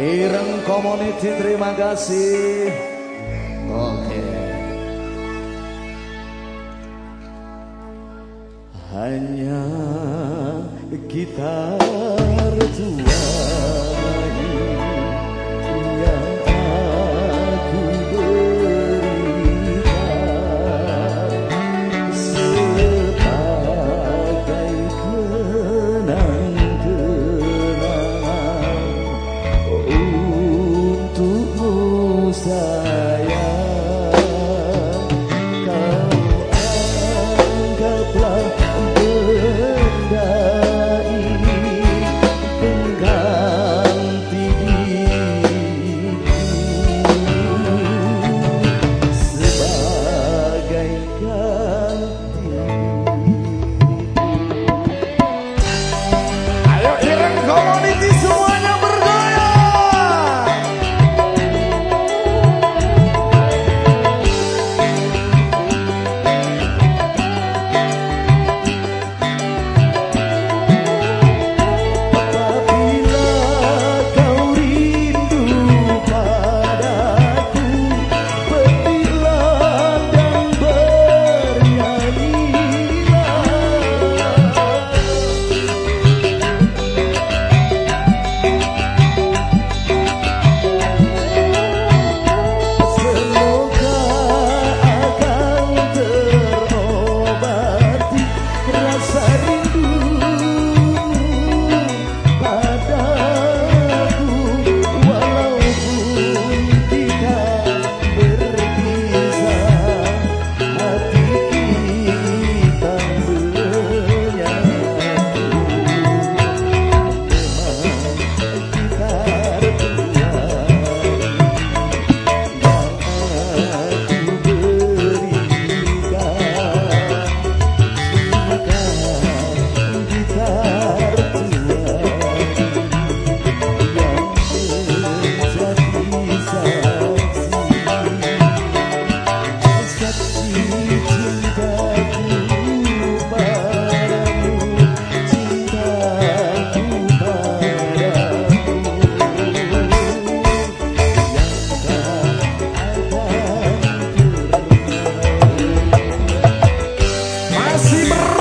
Ireng Community terima kasih. Oke. Hanya kita berdua masih ber